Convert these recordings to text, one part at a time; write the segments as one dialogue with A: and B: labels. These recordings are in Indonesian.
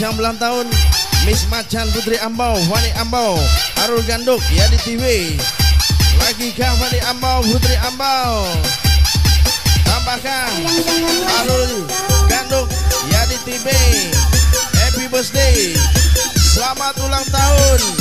A: yang belang tahun Miss Macan Putri Ambau Wani Ambau Arul Ganduk ya di TV lagi kah Wani Ambau Putri Ambau. Tambahkan Arul Ganduk ya di TV Happy birthday. Selamat ulang tahun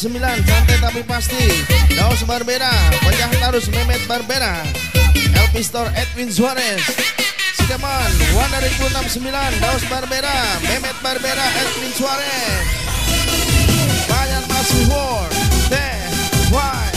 A: 9 santai tapi pasti. Daus Barbera Pecah Tarus memet Barbera. LP Store Edwin Suarez. Sikeman Wanda 1069 daus Barbera memet Barbera Edwin Suarez. Bayan Masih War Teh Why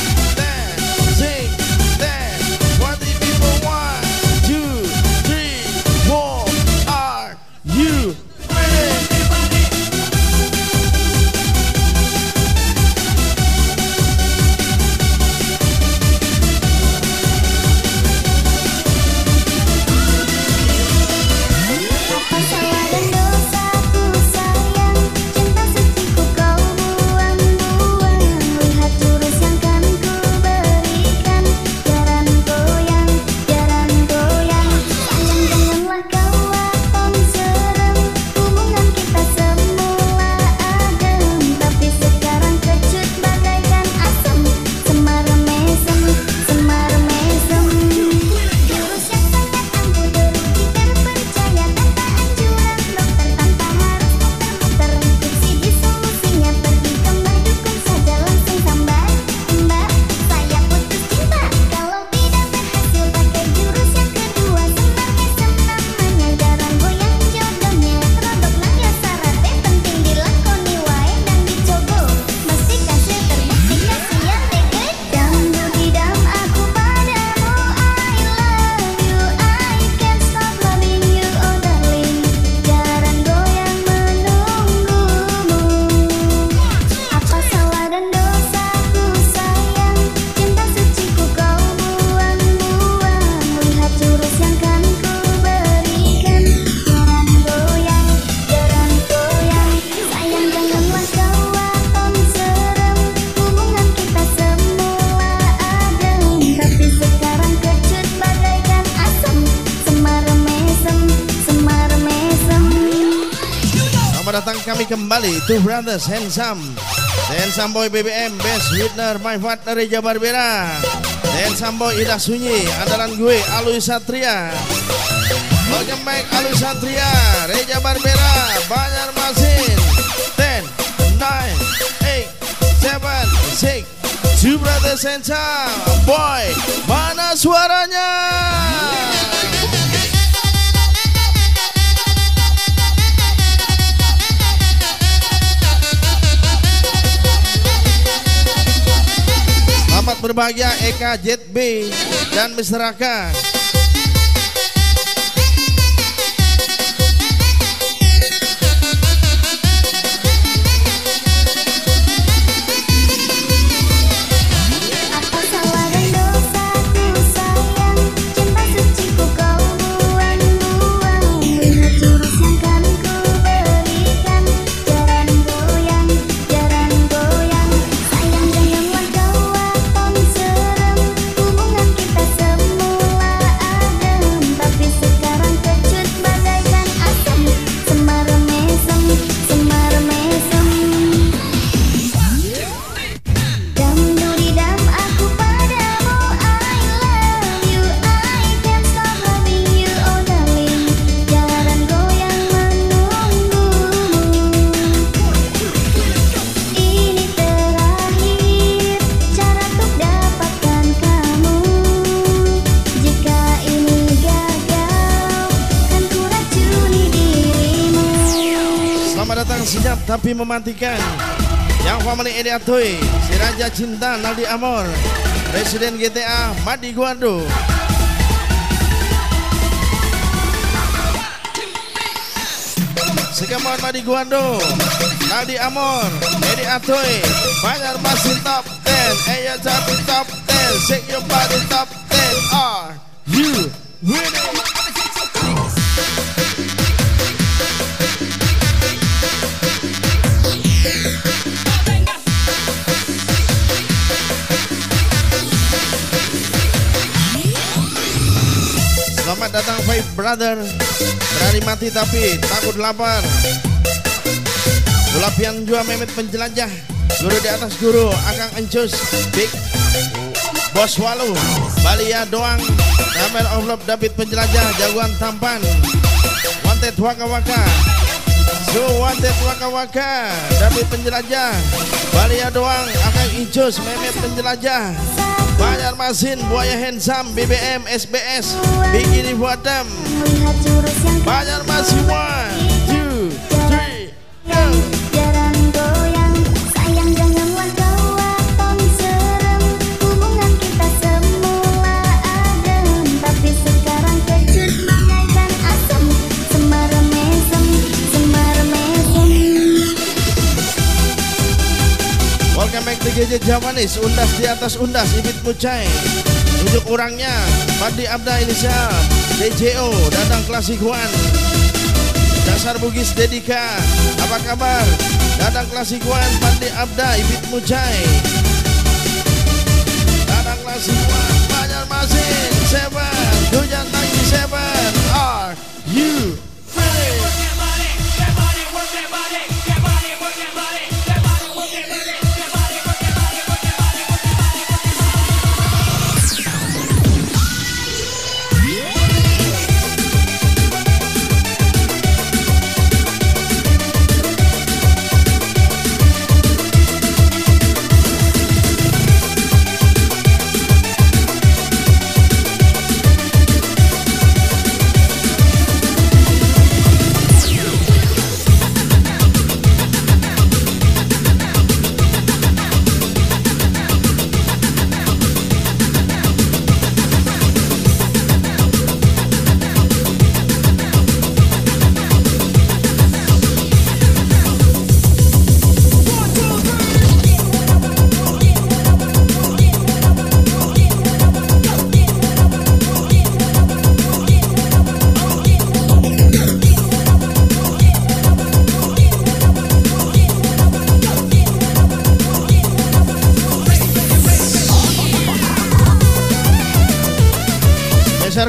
A: kami kembali Two Brothers Handsome. Handsome Boy BBM Best Winner My Father Reja Barbera. Handsome Boy Ida Sunyi Andalan gue Alui Satria. Welcome back Alui Satria Reja Barbera Banjarmasin 10 9 8 7 6 Two Brothers Handsome Boy Mana suaranya Selamat berbahagia Eka Jet B dan Mr. Raka. Tapi mematikan yang family si Raja Cinta Naldi Amor Presiden GTA Madi Guardo Sekamon Madi Guardo Naldi Amor Edi Atoy Banyak masih top 10 Eya jatuh top 10 Shake your body top 10 Are you winning? Brother. Berani mati tapi takut lapar. Gulapian jua memet penjelajah Guru di atas guru Akang Encus Big Bos Walu Balia Doang Damel of Love David penjelajah Jagoan tampan Wanted Waka Waka So Wanted Waka Waka David penjelajah Balia Doang Akang Encus Memet penjelajah Banjarmasin, Buaya Handsome, BBM, SBS, Bikini Buatam. Banjarmasin, one, two, three, go. Gadget Javanis, undas di atas undas, ibit mucai. Tunjuk orangnya, Padi Abda Inisial, DJO, Dadang Klasik One. Dasar Bugis Dedika, apa kabar? Dadang Klasik One, Padi Abda, ibit mucai. Dadang Klasik One, Banyak Masin, Seven, Hujan Tangki Seven, are you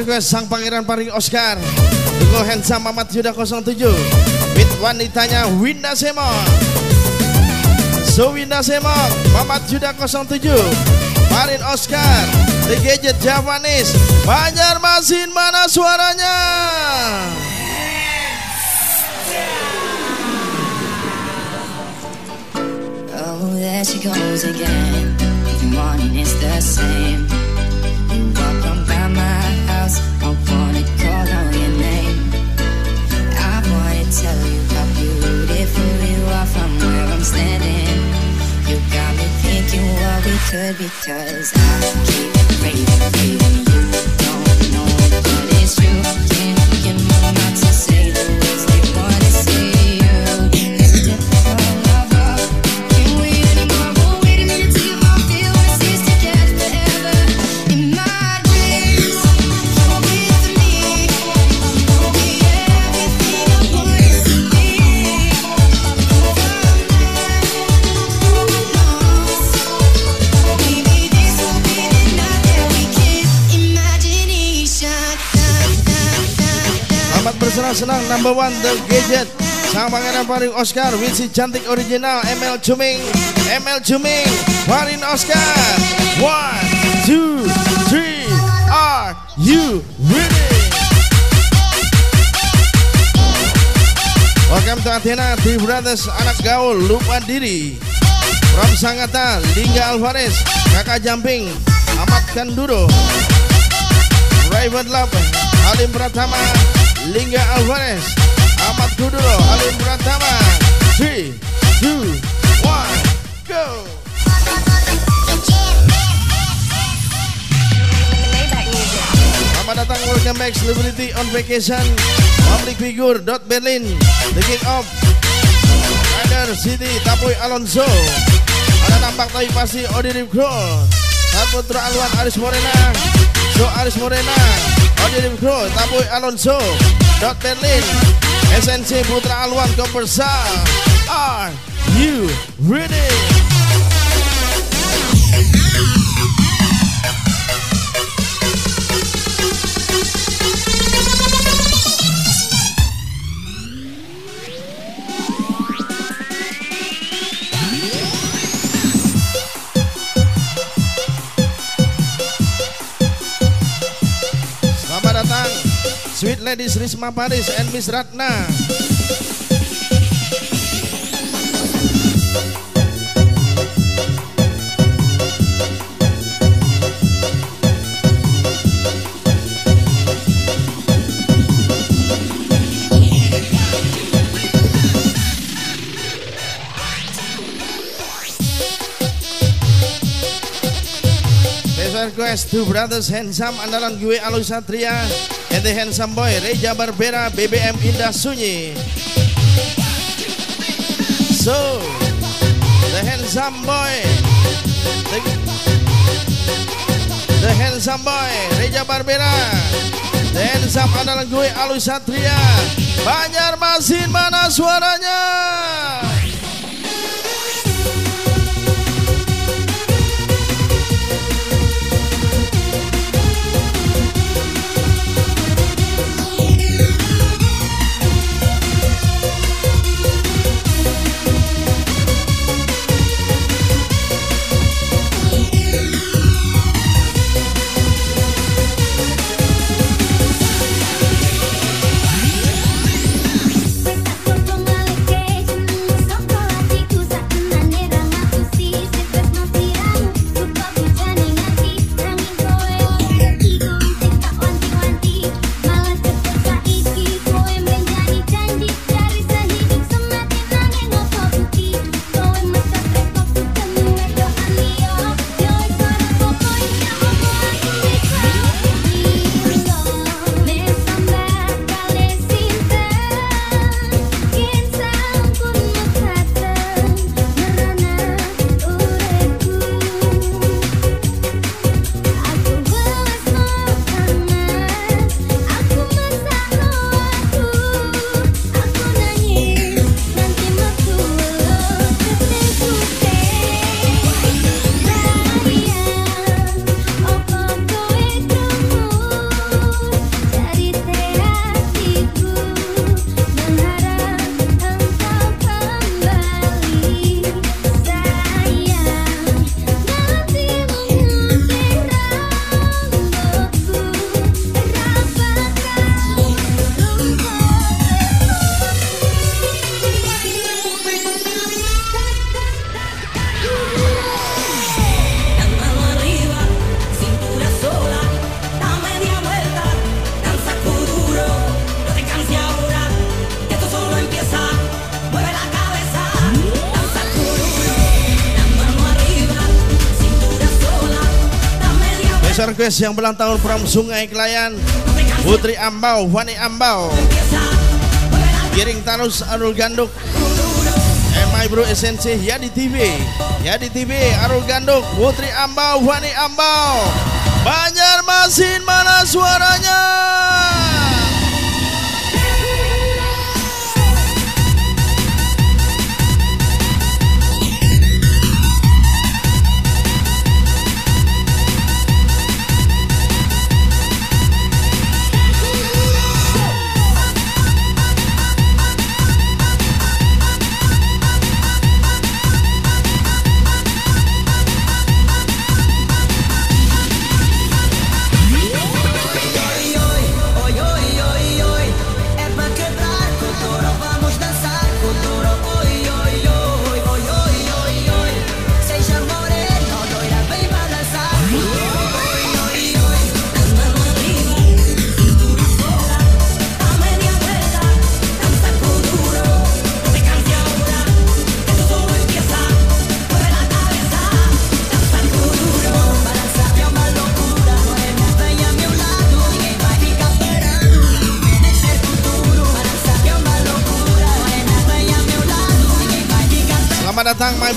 A: request sang pangeran paring Oscar. Dugo handsome Mamat Yuda 07 With wanitanya Winda Semok So Winda Semok Mamat Juda 07 Marin Oscar The Gadget Javanis Banjarmasin mana suaranya?
B: Oh there she goes again. Every morning it's the same could because I keep
A: breathing. Number one The Gadget. Sang pangeran paling Oscar Winsi cantik original ML Cuming ML Cuming Paling Oscar. One, two, three Are you ready? Welcome to Athena Three Brothers Anak Gaul Lupa Diri. From Sangatta Lingga Alvarez Kakak Jamping Ahmad Kanduro. Raven Love Halim Pratama Lingga Alvarez Ahmad Kuduro Halim Pratama 3, 2, 1, go. Selamat datang welcome back Celebrity on Vacation Public Figure dot Berlin The King of Rider City Tapoy Alonso. Ada nampak tapi pasti Odi Ripkro Saat Putra Alwan Aris Morena So Aris Morena Odi Ripkro Tapoy Alonso dot Berlin SNC Putra Alwan Kompersa Are you ready? Ladies Risma Paris and Miss Ratna. Request to brothers handsome andalan gue Aloy Satria and the handsome boy Reja Barbera BBM Indah Sunyi. So the handsome boy, the, the handsome boy Reja Barbera, the handsome andalan gue Aloy Satria. Banjarmasin mana suaranya? Request yang belang tahun from Sungai Kelayan Putri Ambau, Wani Ambau. Giring Tanus Arul Ganduk. And my bro SNC Yadi TV Yadi TV Arul Ganduk Putri Ambau, Wani Ambau. Banjarmasin mana suaranya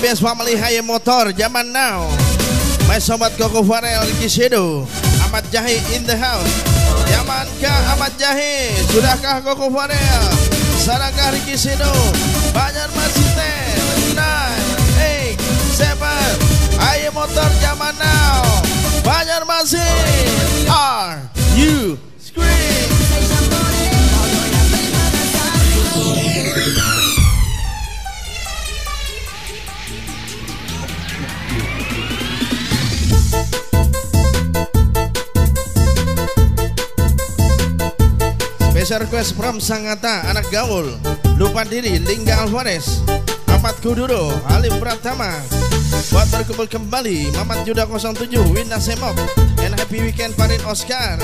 A: best family Hayem Motor zaman now. My sobat Koko Farel Kishido Ahmad Jahe in the house. Zamankah Ahmad Jahe? Sudahkah Koko Farel? Sarakah Ricky Sido Banyak masih ten Nine Eight Seven. Hayem Motor zaman now. Banyak masih Are Special request from Sangata, anak gaul. Lupa diri, Lingga Alvarez Ahmad Kuduro, Alim Pratama. Buat berkumpul kembali Mamat Juda 07, Winda Semok And happy weekend Farid Oscar.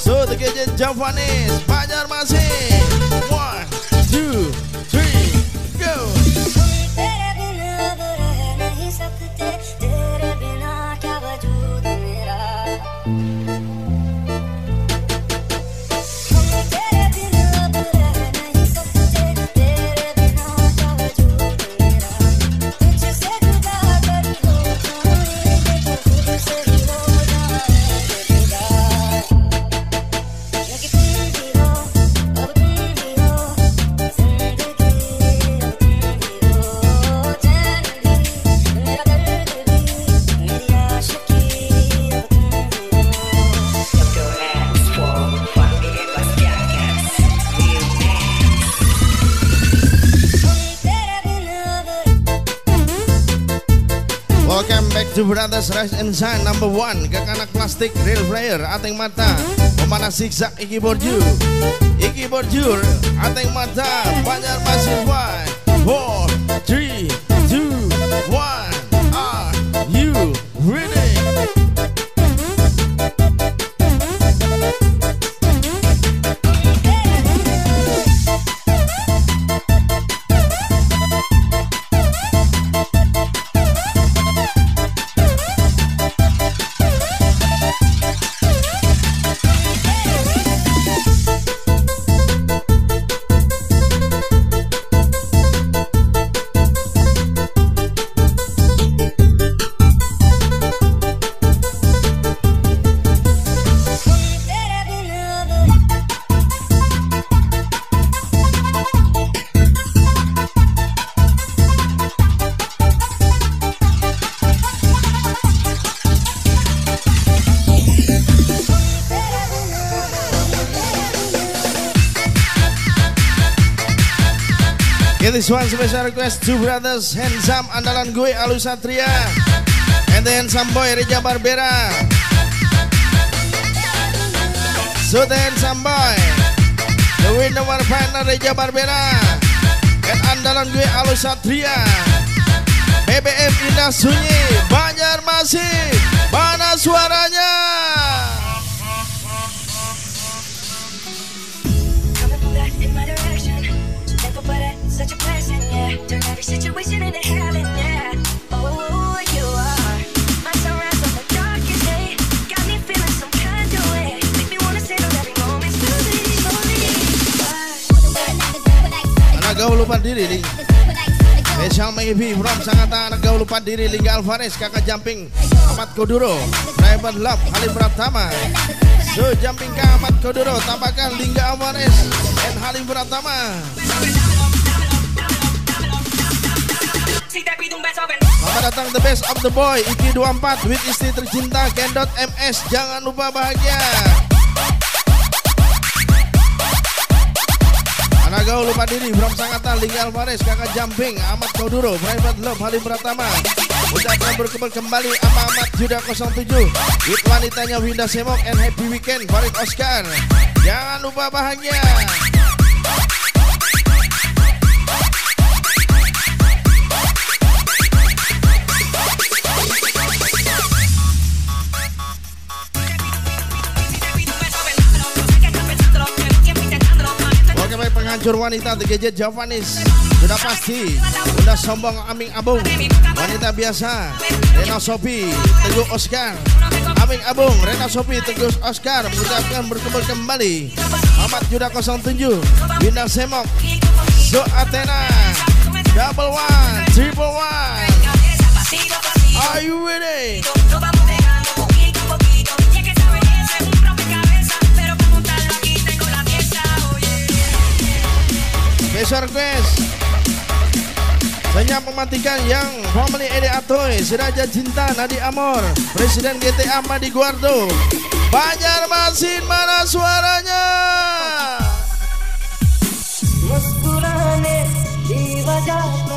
A: So, the gadget Javanis Banjarmasin One, two, Brothers Rise and Shine number one. Kekanak plastik real player Ateng mata. Pemanas zigzag Iki Borju. Iki Borjur Ateng mata Banyak masih one this one special request to brothers handsome andalan gue Alu Satria and the handsome boy Reja Barbera. So the handsome boy the winner final Reja Barbera and andalan gue Alu Satria. BBM Indah Sunyi Banjarmasin mana suaranya Maybe from Sangatta anak gaul lupa diri Liga Alvarez kakak jumping Ahmad Koduro Private Love Halim Pratama. So jumping ke Ahmad Koduro tambahkan Liga Alvarez dan Halim Pratama. Selamat datang the best of the boy Iki 24 with istri tercinta Gendot MS Jangan lupa bahagia Gaul lupa diri. From Sangatan Lingga Alvarez Kakak Jumping Ahmad Kauduro Private Love Halim Pratama. Ucapkan berkembang kembali Ama Ahmad Juda 07 With wanitanya Winda Semok And happy weekend Farid Oscar. Jangan lupa bahagia penghancur wanita Gadget Javanis Sudah pasti. Sudah sombong Aming Abung. Wanita biasa Rena Sopi Teguh Oscar. Aming Abung Rena Sopi Teguh Oscar. Mengucapkan berkumpul kembali. Ahmad Juda 07 Bintang Semok. So Athena. Double one Triple one. Are you ready? Special request Senyap mematikan yang Family Ede Atoy Siraja Cinta Nadi Amor Presiden GTA Madi Guardo. Banjarmasin mana suaranya? Di wajah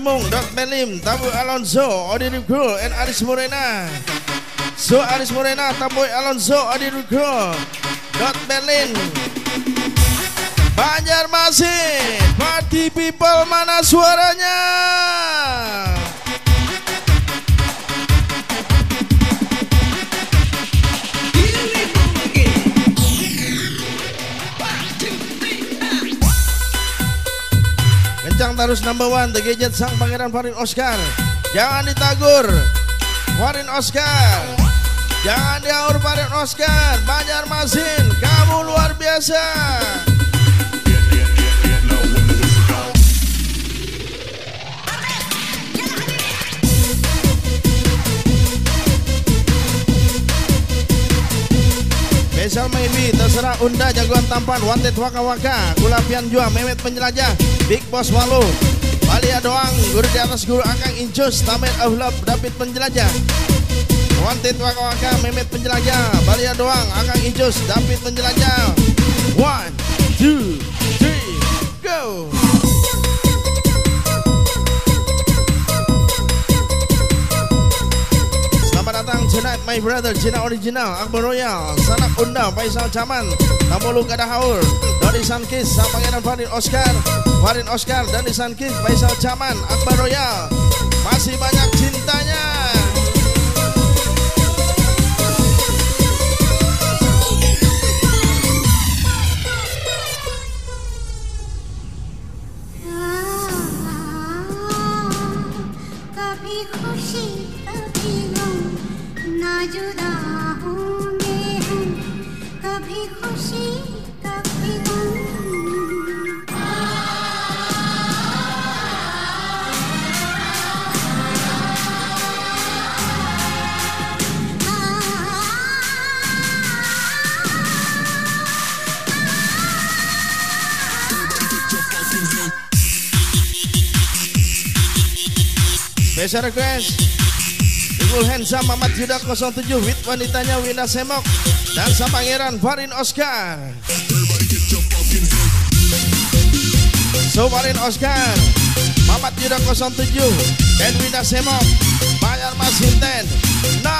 A: Himung, Dot Belim, Tabu Alonso, Odi Rugul, and Aris Morena. So Aris Morena, Tabu Alonso, Odi Rugul, Dot Berlin. Banjarmasin, Party People mana suaranya? Terus number one The Gadget sang pangeran Farin Oscar. Jangan ditagur Farin Oscar. Jangan diaur Farin Oscar. Banjarmasin Kamu luar biasa. Special maybe terserah unda jagoan tampan wanted waka waka kulapian jua memet penjelajah Big Boss Walu Balia doang guru di atas guru akang incus tamet love David penjelajah. Wanted waka waka penjelajah Balia doang akang incus David penjelajah. One two three go! Datang Jenat My Brother Jina Original Akbar Royal Sanak Unda Faisal Caman Namolu Kada Haur Dari Sankis Pangeran Farid Oscar Farid Oscar dan di Sankis Faisal Caman Akbar Royal. Masih banyak cintanya Special request. Ibu Handsome Mamat Yuda 07 With wanitanya Wina Semok Dan sang pangeran Farin Oscar. So Farin Oscar Mamat Yuda 07 Dan Wina Semok Bayar Masin 10 9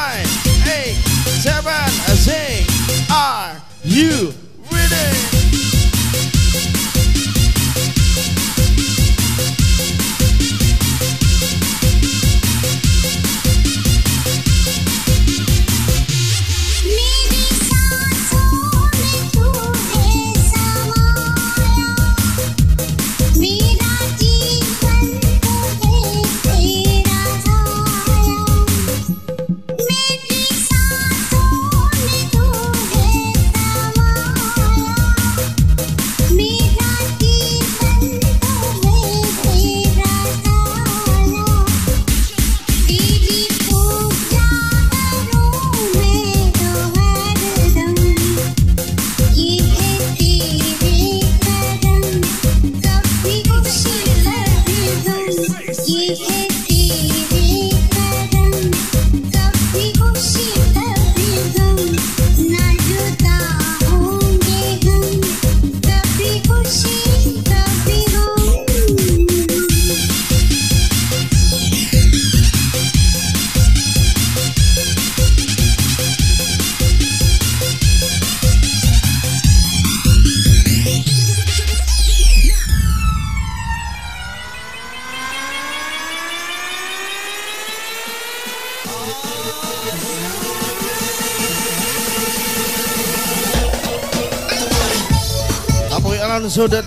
A: 8 7 6 Are you ready?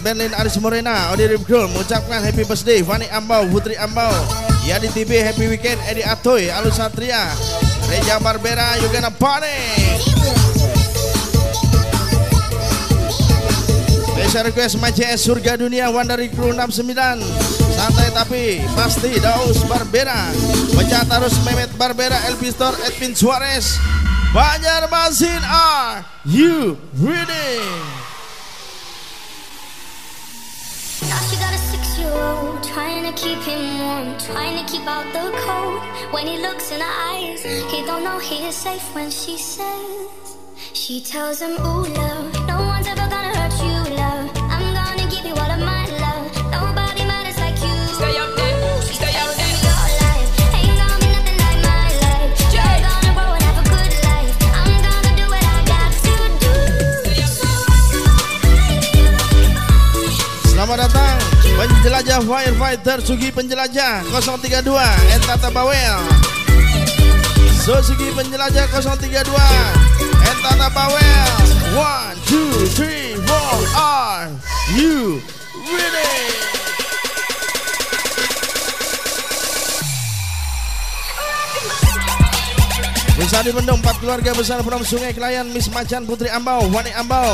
A: Berlin Aris Morena Odi Ribkul mengucapkan happy birthday Fani Ambau Putri Ambau di TV happy weekend Edi Atoy Alus Satria Reja Barbera Yugana Pane. Special request Majes Surga Dunia Wandari Kru 69 Santai tapi pasti Daus Barbera. Pecah Tarus Mehmet Barbera Elvistor Edwin Suarez. Banjarmasin are you ready?
C: Trying to keep him warm, trying to keep out the cold. When he looks in her eyes, he don't know he is safe when she says, she tells him, Ooh, love, no one's ever gonna hurt you, love. I'm gonna give you all of my love. Nobody matters like you. Stay up there. Stay up there. Ain't gonna be nothing like my life. You're gonna grow and have a good life. I'm gonna do what I got to do.
A: Selamat datang Penjelajah Firefighter Sugi Penjelajah 032 Entata Bawel. Sugi Penjelajah 032 Entata Bawel. 1, 2, 3, 4 Are you ready? Bisa dibendung empat keluarga besar from Sungai Kelayan Miss Macan Putri Ambau Wani Ambau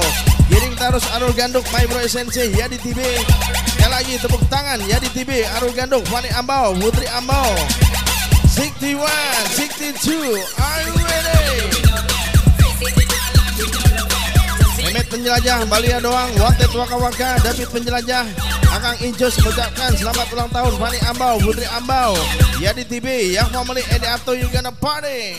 A: Giring Tarus Arul Ganduk My Bro SNC Yadi TV Sekali lagi tepuk tangan Yadi TV Arul Ganduk Wani Ambau Putri Ambau 61 62 Are you ready? Mehmet penjelajah Balia doang Wanted Waka Waka David penjelajah Akang Incus mengucapkan selamat ulang tahun Fani Ambau Putri Ambau Yadi TV Yang family Edi Ato You gonna party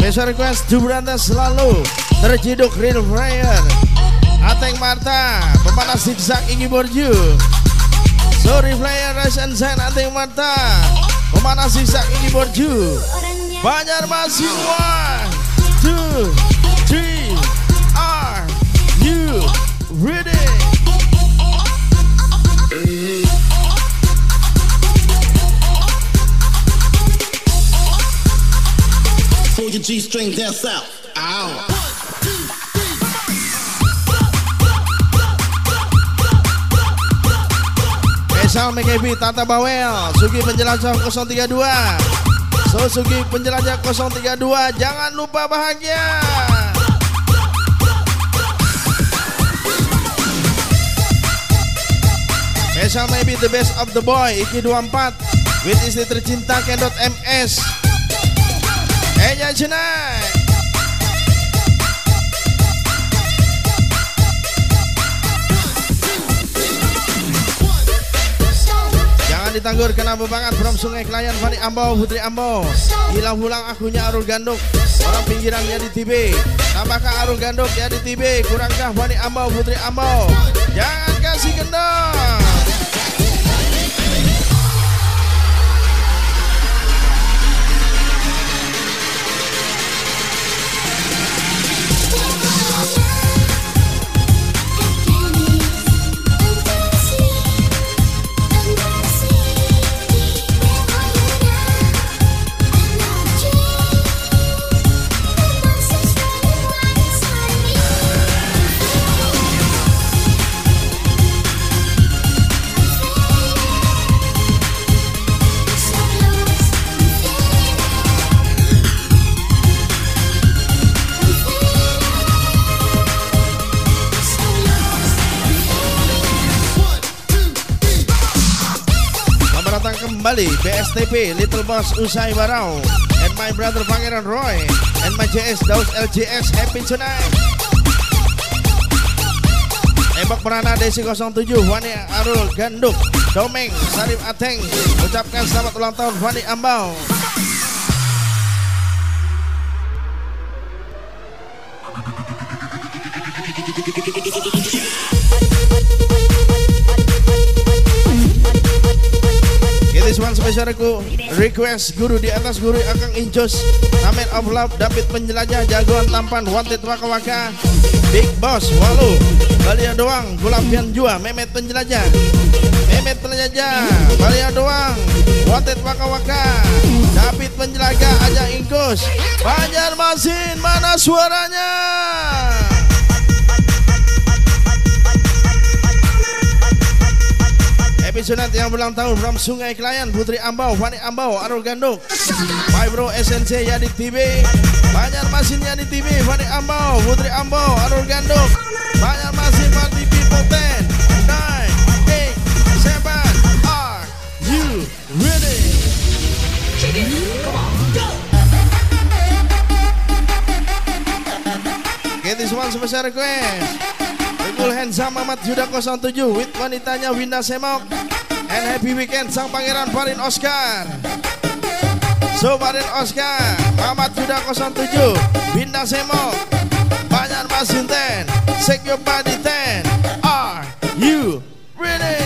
A: Special request Jubranda selalu terciduk Real Fire Ateng Marta Pemanas zigzag Ingi Borju Sorry player Resen Sen Anting Mata Memanasi sak ini borju Banjarmasin one Two Three Are you ready?
D: Pull your G string down south. Ow.
A: Faisal MKB Tata Bawel. Sugi penjelajah 032 So Sugi penjelajah 032 Jangan lupa bahagia. Faisal maybe the best of the boy. Iki 24 With istri tercinta Kendot MS Enya Jenai Jangan ditanggur kena bebangan from Sungai Kelayan Fani Ambau Putri Ambau Hilang pulang akunya Arul Ganduk. Orang pinggirannya di TB Tambahkah Arul Ganduk ya di TB Kurangkah Fani Ambau Putri Ambau Jangan kasih kendor kembali BSTP Little Boss Usai Barau And my brother Pangeran Roy And my JS Daus LJS Happy tonight. Ebak Perana Desi 07 Wani Arul Ganduk Domeng Sarif Ateng Ucapkan selamat ulang tahun Wani Ambau one spesialku request guru di atas guru Akang Incus Amen of Love David penjelajah jagoan tampan wanted waka waka. Big Boss Walu. Balia doang Gulapian jua Memet penjelajah Memet penjelajah Balia doang wanted waka waka. David penjelajah Aja Incus Banjarmasin mana suaranya Episode yang berulang tahun from Sungai Kelayan Putri Ambau, Fani Ambau, Arul Ganduk My bro SNC Yadi TV Banjarmasin Yadi TV, Fani Ambau, Putri Ambau, Arul Ganduk Banjarmasin Party People 10 9 8 7 Are you ready? Get this one sebesar request Tegul Handsome Ahmad Yuda 07 With wanitanya Winda Semok And happy weekend sang pangeran Farin Oscar. So Farin Oscar Ahmad Yuda 07 Winda Semok Banyak Masin 10 Shake your body 10 Are you ready?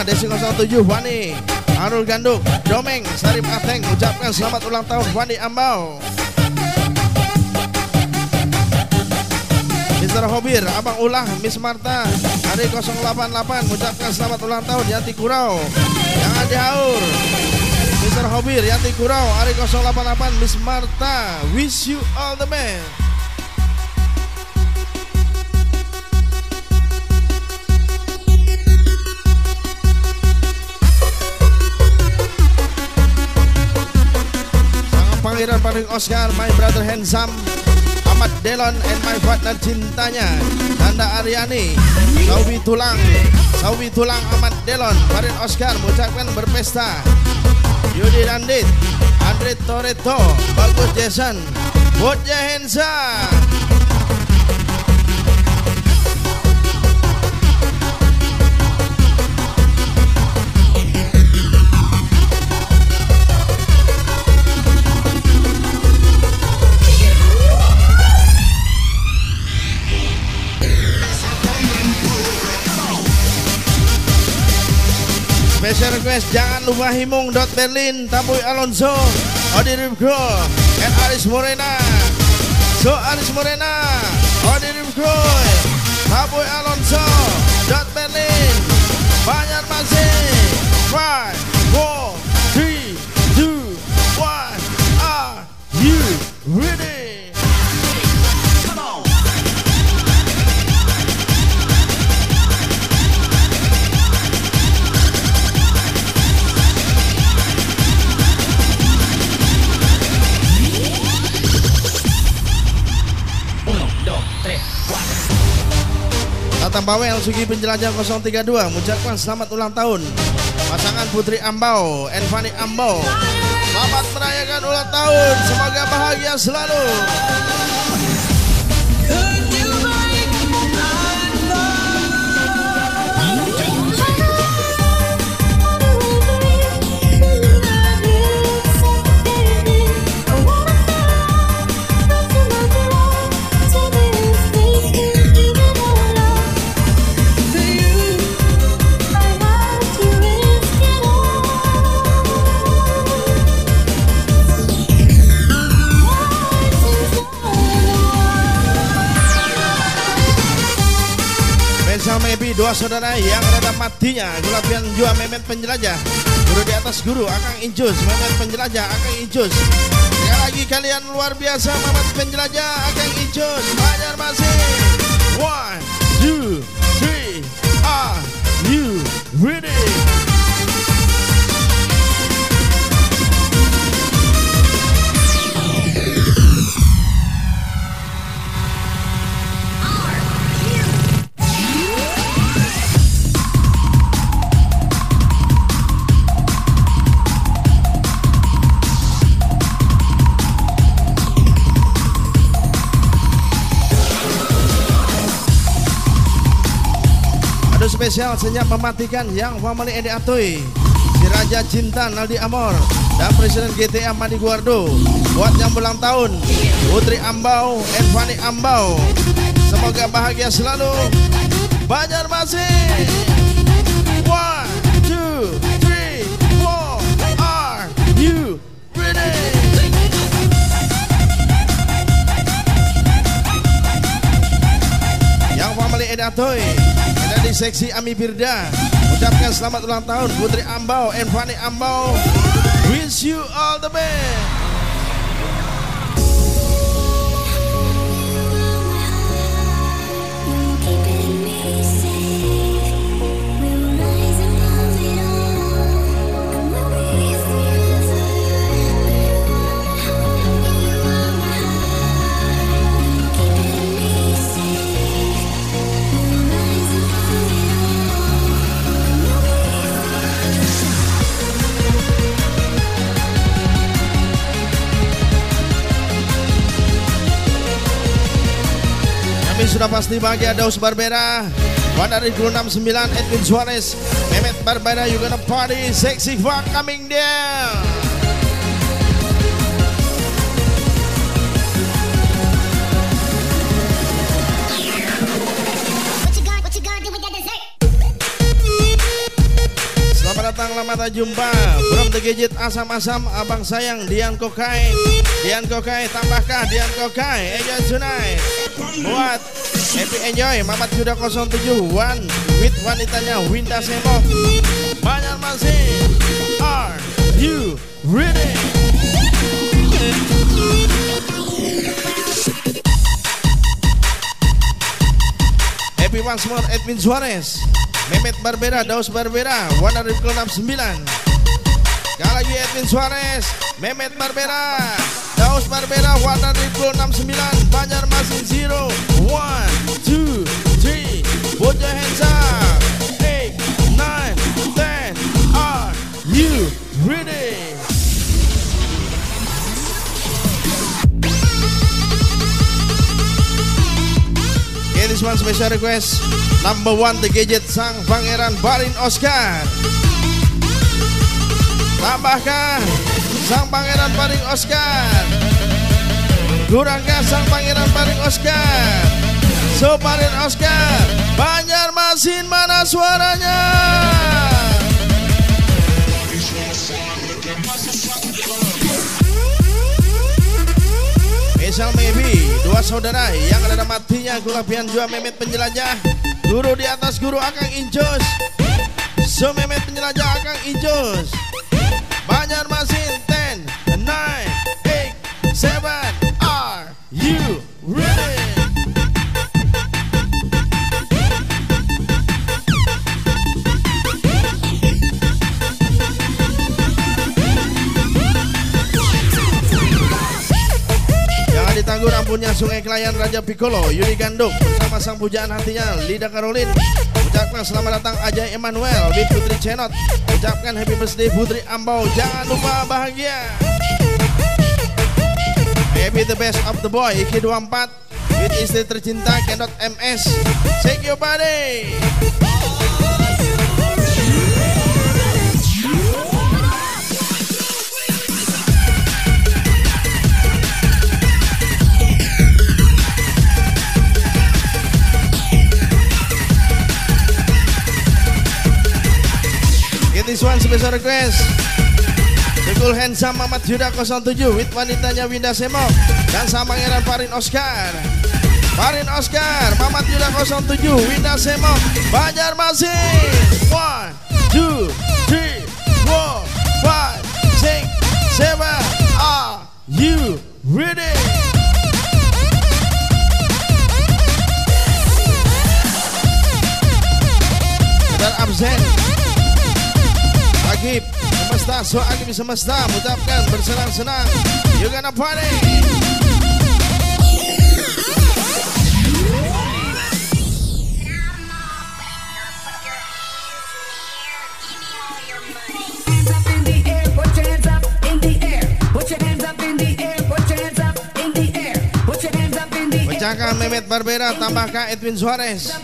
A: Desi 07 Wani Arul Ganduk Domeng Sarip Ateng Ucapkan selamat ulang tahun Wani Ambau Mr. Hobir Abang Ulah Miss Marta Hari 088 Ucapkan selamat ulang tahun Yanti Kurau Jangan dihaur Mr. Hobir Yanti Kurau Hari 088 Miss Marta Wish you all the best Pangeran paling Oscar, my brother handsome Ahmad Delon and my partner cintanya Nanda Aryani Saubi Tulang Saubi Tulang Ahmad Delon Farid Oscar mengucapkan berpesta. Yudi Dandit Andre Toretto Bagus Jason Botja Hensa request jangan lupa Himung Dot Berlin Taboy Alonso Odi Ripko and Aris Morena. So Aris Morena Odi Ripko Taboy Alonso Tatang Bawel Sugi Penjelajah 032 mengucapkan selamat ulang tahun. Pasangan Putri Ambau Enfani Ambau. Selamat merayakan ulang tahun. Semoga bahagia selalu Dua saudara yang rada matinya Gulapian jua memet penjelajah. Guru di atas guru Akang Incus Memet penjelajah Akang Incus Sekali lagi kalian luar biasa Memet penjelajah Akang Incus Banyak masih. One, two, three. Are you ready? Spesial senyap mematikan yang family Edi Atoy Si Raja Cinta Naldi Amor Dan Presiden GTA Madi Guardo. Buat yang ulang tahun Putri Ambau Evani Ambau. Semoga bahagia selalu. Banjarmasin. One, two, three, four. Are Di seksi Ami Firda Ucapkan selamat ulang tahun Putri Ambau and Ambau. Wish you all the best Pasti bahagia Daus Barbera Wanda dari 69 Edwin Suarez Mehmet Barbera you gonna party Sexy fuck coming down. Selamat datang, lama tak jumpa. From the gadget asam-asam Abang sayang Dian Kokai. Dian Kokai tambahkah Dian Kokai? Enjoy tonight. Buat happy enjoy Mamat Yuda 07 One with wanitanya Winda Semo. Banyak masih. Are you ready? Happy once more Edwin Suarez. Mehmet Barbera, Daus Barbera, Wana Ripkel 69 Sekali lagi Edwin Suarez, Mehmet Barbera, Daus Barbera, Wana Ripkel 69 Banjarmasin Zero, One, Two, Three, put your hands up. Eight, nine, ten, are you ready? Okay, this one special request. Number one The Gadget Sang Pangeran Barin Oscar. Tambahkan Sang Pangeran paling Oscar. Durangga Sang Pangeran paling Oscar. Soparin Oscar. Banjarmasin mana suaranya? Misal maybe dua saudara yang ada matinya kelebihan jua Memet penjelajah. Guru di atas guru akan incus So Memet penjelajah agak incus, banyak Banjarmasin 10 9 8 7 Are you ready? Ditangguh rampunnya Sungai Kelayan Raja Piccolo Yudi Ganduk bersama sang pujaan hatinya Lida Karolin. Ucapkan selamat datang Ajay Emmanuel With Putri Cenot Ucapkan happy birthday Putri Ambau. Jangan lupa bahagia. Happy the best of the boy Iki 24 With istri tercinta Kendot MS Shake your body this one special request. Tegul Handsome Mamat Yuda 07 With wanitanya Winda Semok Dan sama pangeran Farin Oscar. Farin Oscar Mamat Yuda 07 Winda Semok Banjarmasin 1, 2, 3, 4, 5, 6, 7 Are you ready? Dan absen Rakib Semesta Soalim Semesta Ucapkan bersenang-senang. You gonna party Jangan Mehmet Barbera tambahkan Edwin Suarez.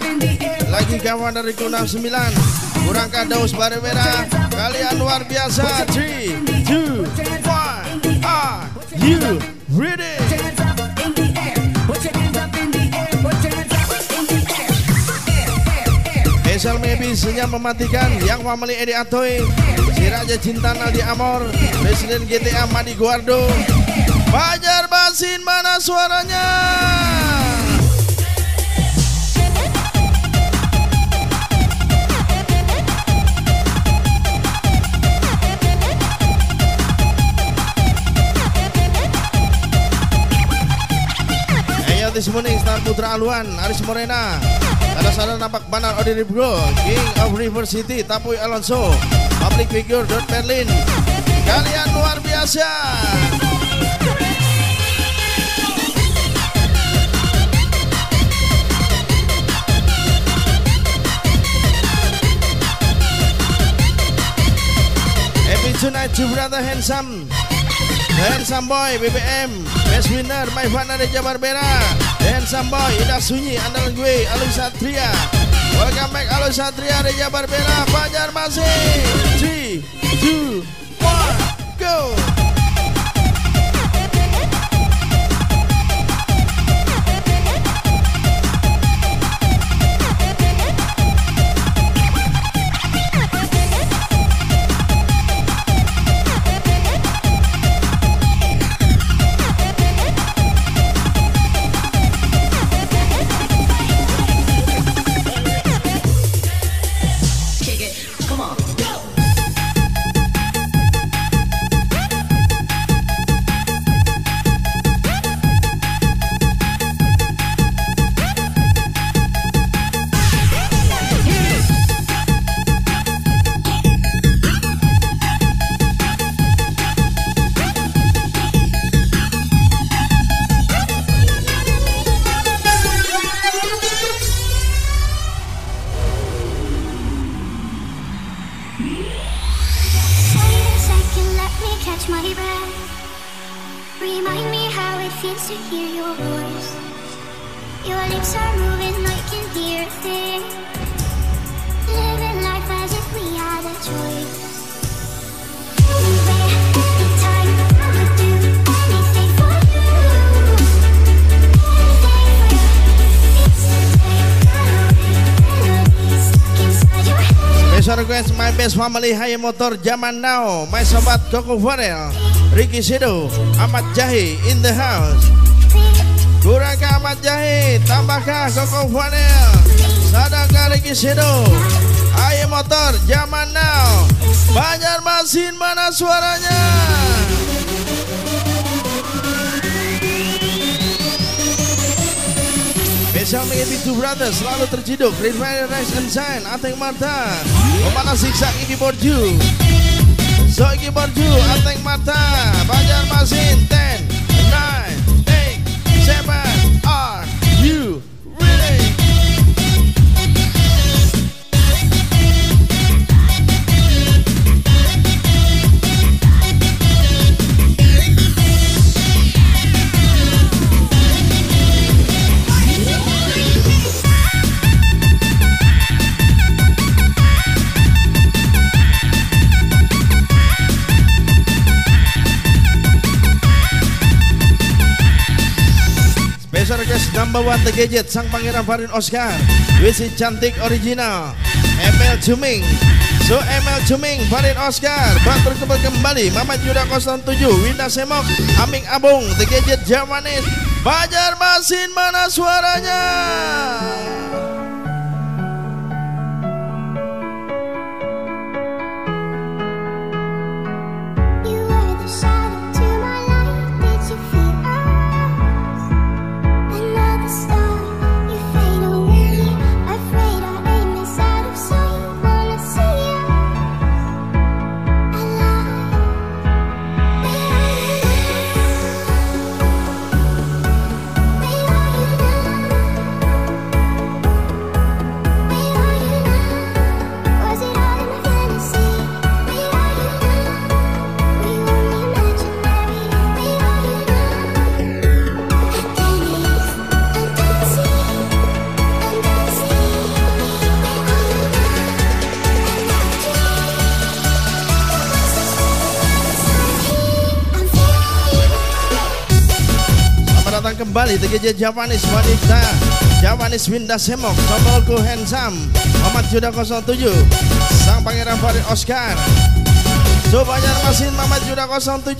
A: Lagi kawan dari Q69 Kurang kado sebarang merah. Kalian luar biasa. 3, 2, 1 Are you.
E: Ah. ready?
A: Special maybe senyap mematikan. Yang family Edi Atoy. Si Raja Cinta Naldi Amor. Presiden GTA Madi Guardo. Fajar Basin mana suaranya? Ayo this morning Star Putra Aluan Aris Morena. Ada sana nampak banar Odi Ribro King of River City Tapuy Alonso Public Figure Dot Berlin Kalian luar biasa. Happy tonight to brother handsome. Handsome Boy BBM Best winner My Fana Reja Barbera The Handsome Boy Ida Sunyi Andalan gue Alun Satria. Welcome back Alun Satria Reja Barbera Banjarmasin 3 2 1 Go Family High Motor Zaman Now My Sobat Koko Farel Ricky Sido Ahmad Jahi In the house jahe, tambahkah koko vanil. Sadangkah Ricky Sedo. Ayo motor zaman now. Banjarmasin mana suaranya? Mengipi two brothers selalu terciduk. Green Fire Rise and Shine Ateng Marta. Pemanas zigzag Iki Borju. Iki Borju Ateng Marta. Banjarmasin 10 one The Gadget Sang Pangeran Farin Oscar. Wisi Cantik Original ML Cuming So ML Cuming Farin Oscar Batur kembali kembali. Mamat Yuda 07 Winda Semok Aming Abung The Gadget Jamanis Bajar Masin mana suaranya Kembali. Gadget Japanese Wanita. Japanese Winda Semok. Tomolku Handsome Muhammad Yuda 07 Sang Pangeran Farid Oscar. So Banjarmasin Muhammad Yuda 07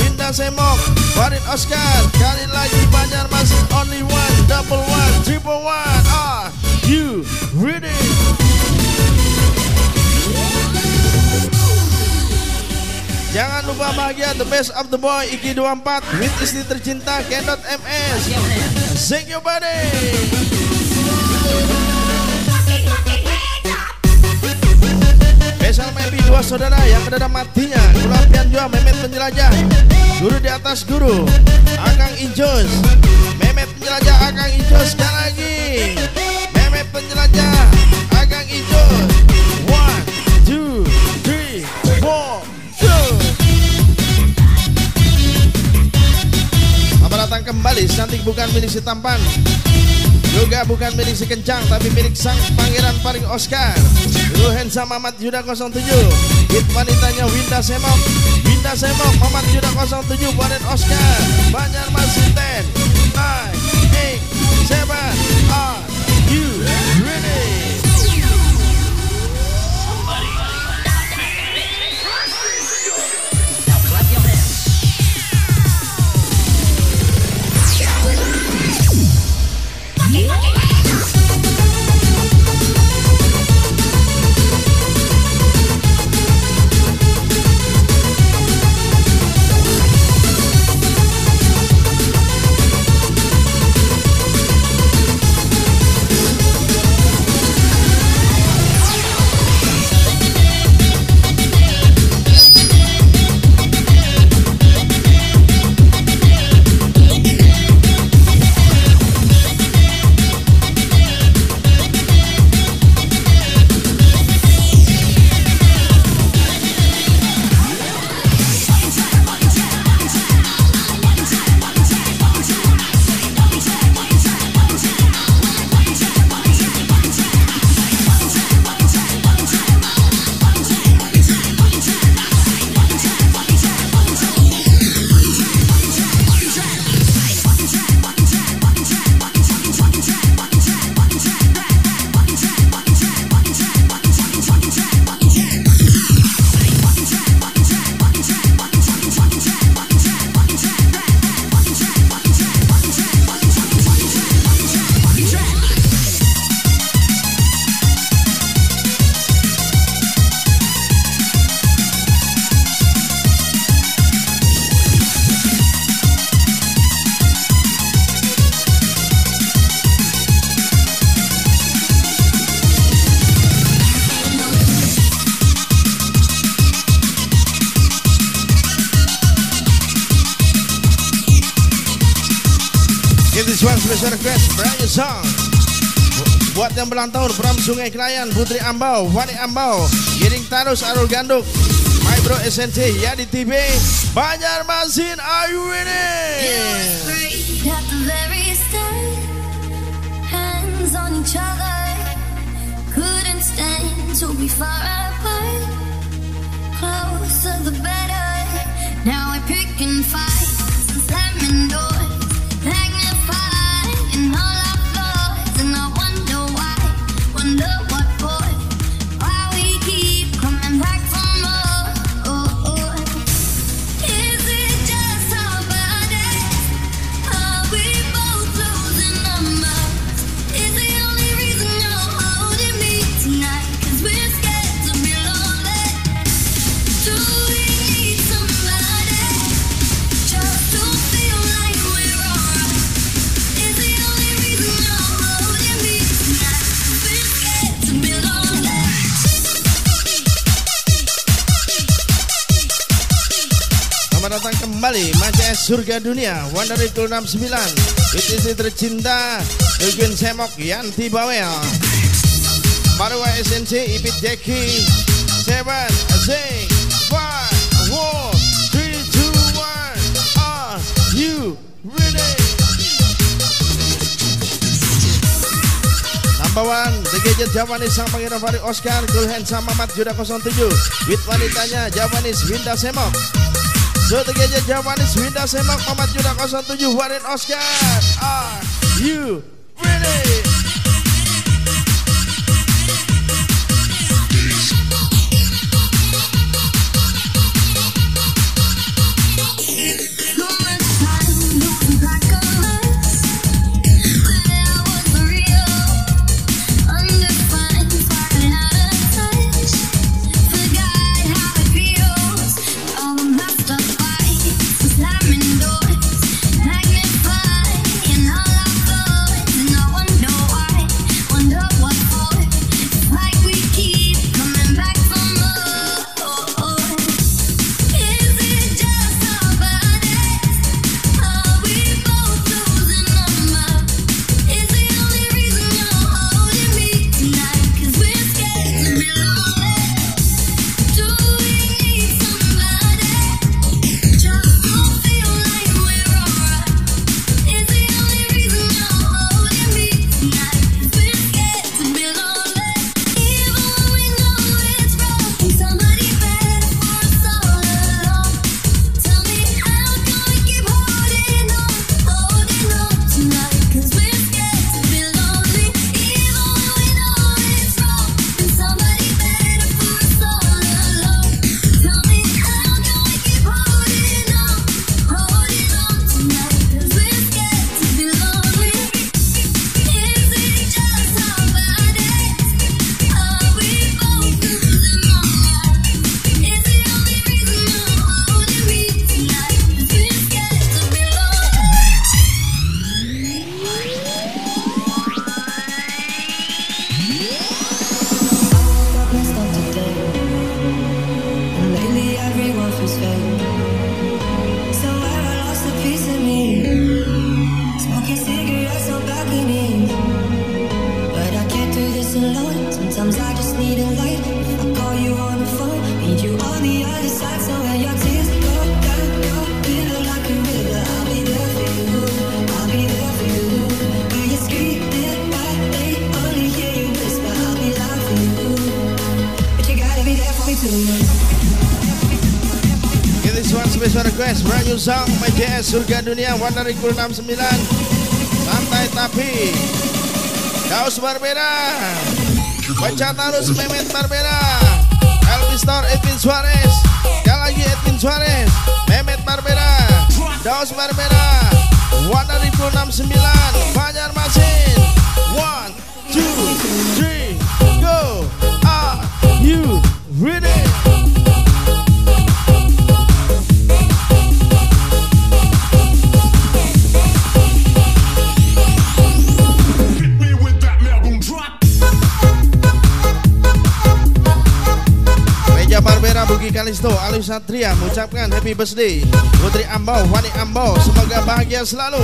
A: Winda Semok Farid Oscar. Kali lagi Banjarmasin Only one Double one Triple one. Are you ready? Jangan lupa bahagia The Best of the Boy Iki 24 With istri tercinta Kendot MS Sing your body Special maybe dua saudara yang kedada matinya Kulapian jua Memet penjelajah. Guru di atas guru Akang Ijos. Memet penjelajah Akang Ijos Sekali lagi. Memet penjelajah Cantik bukan milik si tampan. Juga bukan milik si kencang Tapi milik sang pangeran paling Oscar. Dulu handsome Mamat Yuda 07 Hit wanitanya Winda Semok. Winda Semok Mamat Yuda 07 Paling Oscar. Banjarmasin 10 9 8 7 Are you ready? Sungai Krayan, Putri Ambau, Wani Ambau, Giring Tarus, Arul Ganduk, My Bro SNT, Yadi TV, Banjarmasin, are you ready? Yeah. surga dunia Wonder itu 69 Istri tercinta Eugen Semok Yanti Bawel. Marwa SNC Ipit Jeki Seven Z, One, Four Three Two One. Are you ready? Number one The Gadget Javanis Sang Pangeran Fari Oscar Gulhen sama Mat Juda 07 With wanitanya Javanis, Winda Semok. Setiga Jawa manis Winda Senok Komat Yuda 07 Warin Oscar. Are you dari gol 69 Santai tapi. Daus Barbera. Baca tarus Memet Barbera. Elvis Tor Edwin Suarez. Sekali lagi Edwin Suarez. Memet Barbera. Daus Barbera. Wanda 69 Banjarmasin One, two, three, go! Kalisto, Alif Satria mengucapkan happy birthday. Putri Ambau, Wani Ambau, semoga bahagia selalu.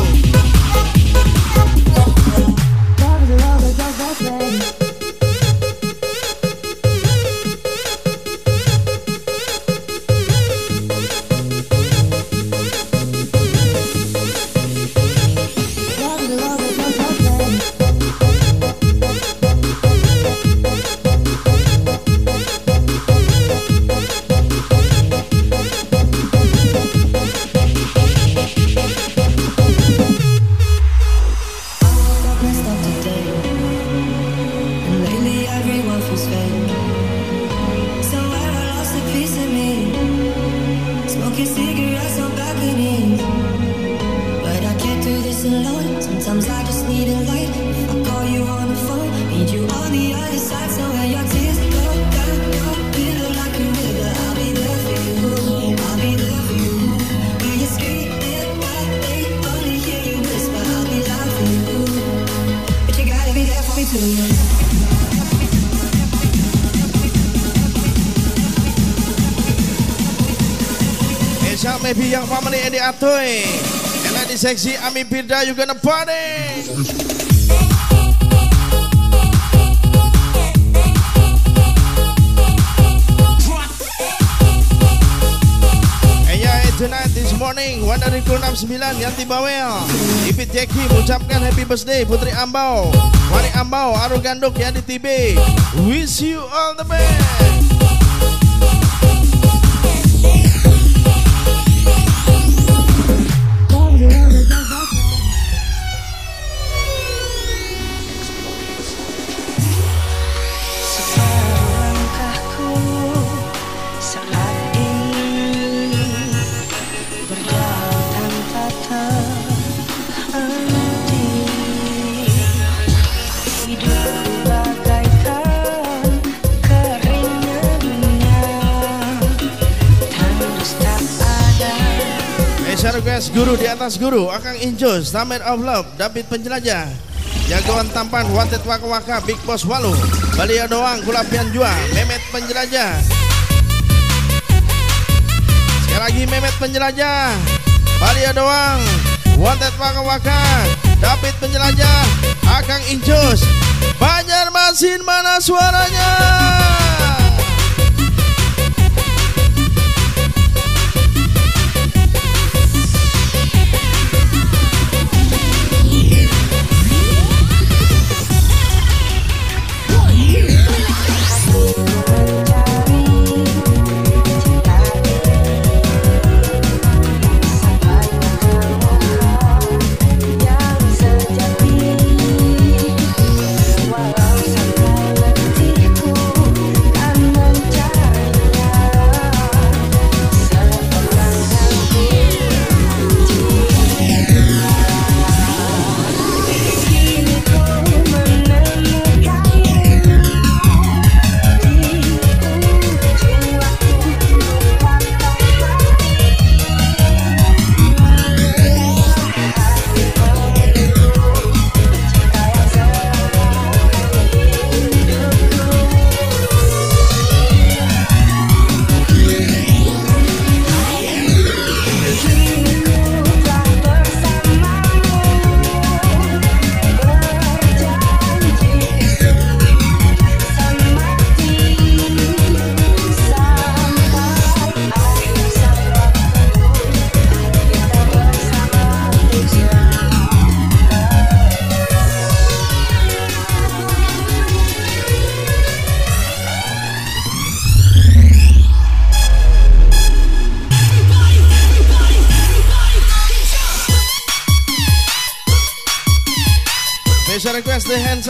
A: Sexy Ami Pirda you gonna party. Tonight this morning 69 Yanti Bawel Ipit Jeki mengucapkan happy birthday Putri Ambau. Wani Ambau Aru Ganduk Yanti TB Wish you all the best request guru di atas guru Akang Injus, Stammer of Love, David Penjelajah Jagoan tampan Wanted Waka Waka Big Boss Walu Balia Doang Kulapian Jua Memet Penjelajah. Sekali lagi Memet Penjelajah Balia Doang Wanted Waka Waka David Penjelajah Akang Injus Banjarmasin mana suaranya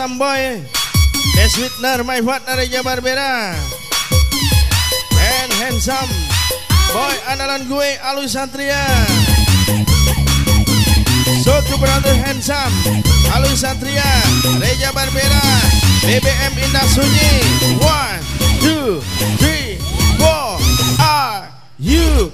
A: request the sweetener my partner Reja Barbera. And handsome boy andalan gue Alwi Satria. So to brother handsome Alwi Satria Reja Barbera. BBM Indah Sunyi. One, two, three, four. Are you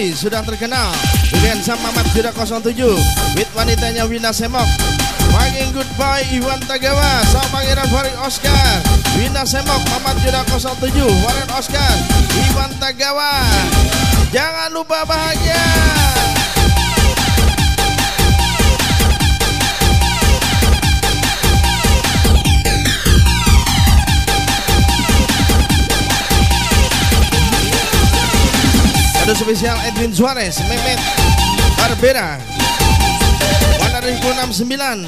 C: sama kami sudah terkenal. Dengan Sam Mamat Juda 07 with wanitanya Wina Semok. Paging goodbye Iwan Tagawa. Sama Pangeran Farid Oscar. Wina Semok Mamat Juda 07 Farid Oscar Iwan Tagawa. Jangan lupa bahagia Kado spesial Edwin Suarez Mehmet Barbera. Warna 69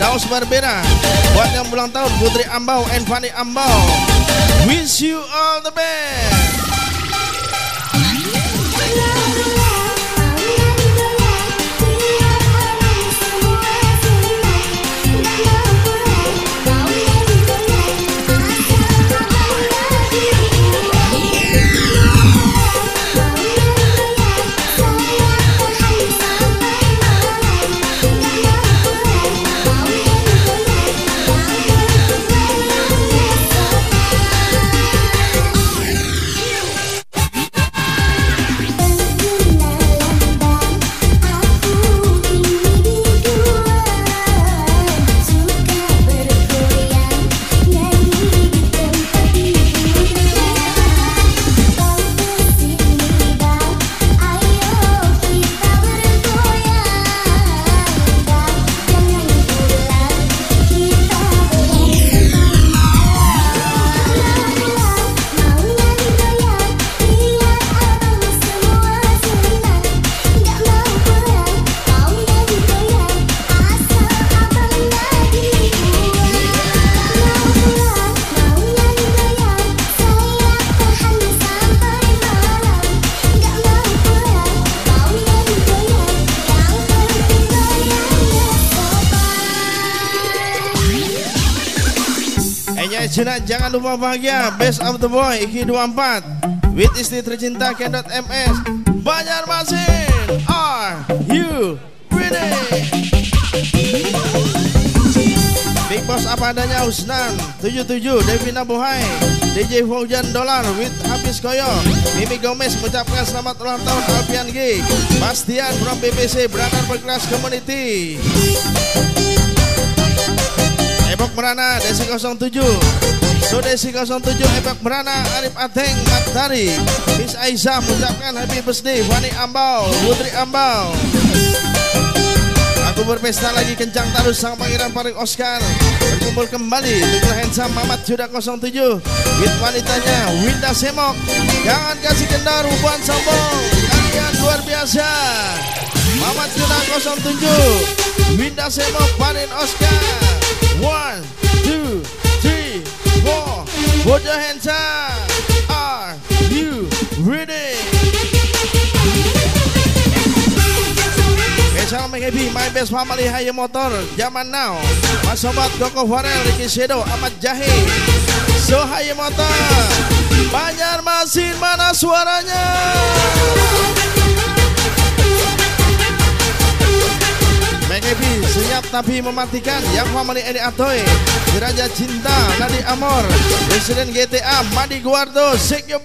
C: Daus Barbera. Buat yang ulang tahun Putri Ambau and Ambau. Wish you all the best Lupa bahagia Best of the Boy Iki 24 With istri tercinta Kendot MS Banjarmasin Are you ready? Big Boss apa adanya Usnan. 77 Devina Bohai DJ Faujan Dolar with Habis Koyo. Mimi Gomez mengucapkan selamat ulang tahun Alfian G. Bastian from BBC Brother Berkelas Community. Ebok Merana Desi 07 So Desi 07 Ebok Merana Arif Ateng Matari Miss Aisyah mengucapkan happy birthday Fani Ambau Putri Ambau Aku berpesta lagi kencang terus sang pangeran Parik Oscar. Berkumpul kembali Dengan handsome Mamat Juda 07 With wanitanya Winda Semok. Jangan kasih kendar hubungan sombong. Kalian luar biasa. Mamat Juda 07 Winda Semok Parin Oscar. One, two, four Are you ready? My best family Haye Motor. Zaman now Mas Sobat Koko Farel Ricky Shadow Ahmad Jahe. So Haye Motor. Banjarmasin mana suaranya Happy senyap tapi mematikan. Yang family Edi Atoy Diraja Cinta Nadi Amor Presiden GTA Madi Guardo Shake your